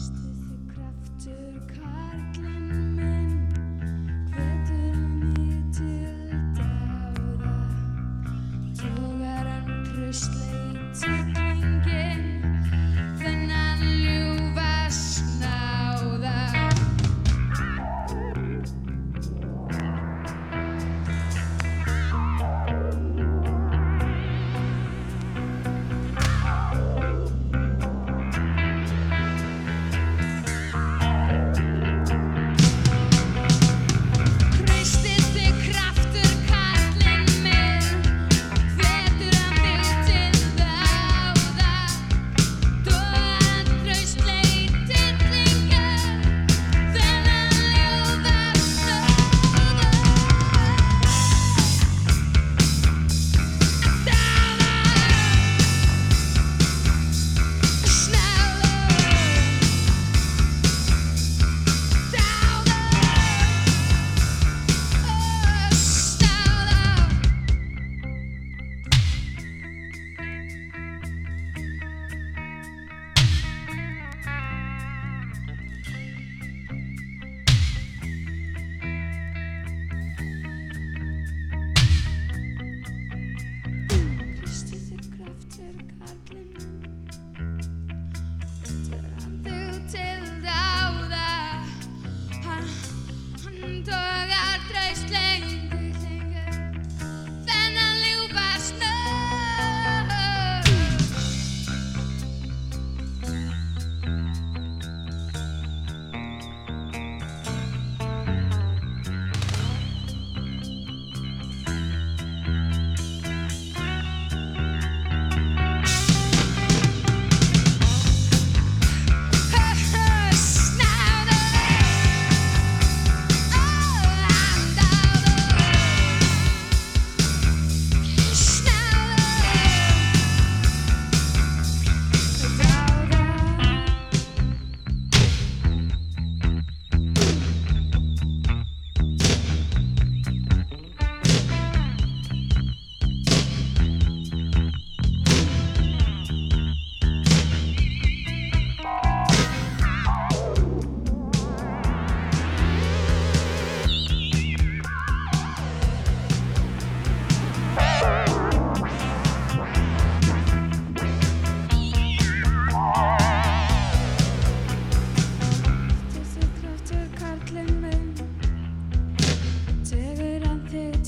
Veistu þið kraftur karlinn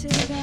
to.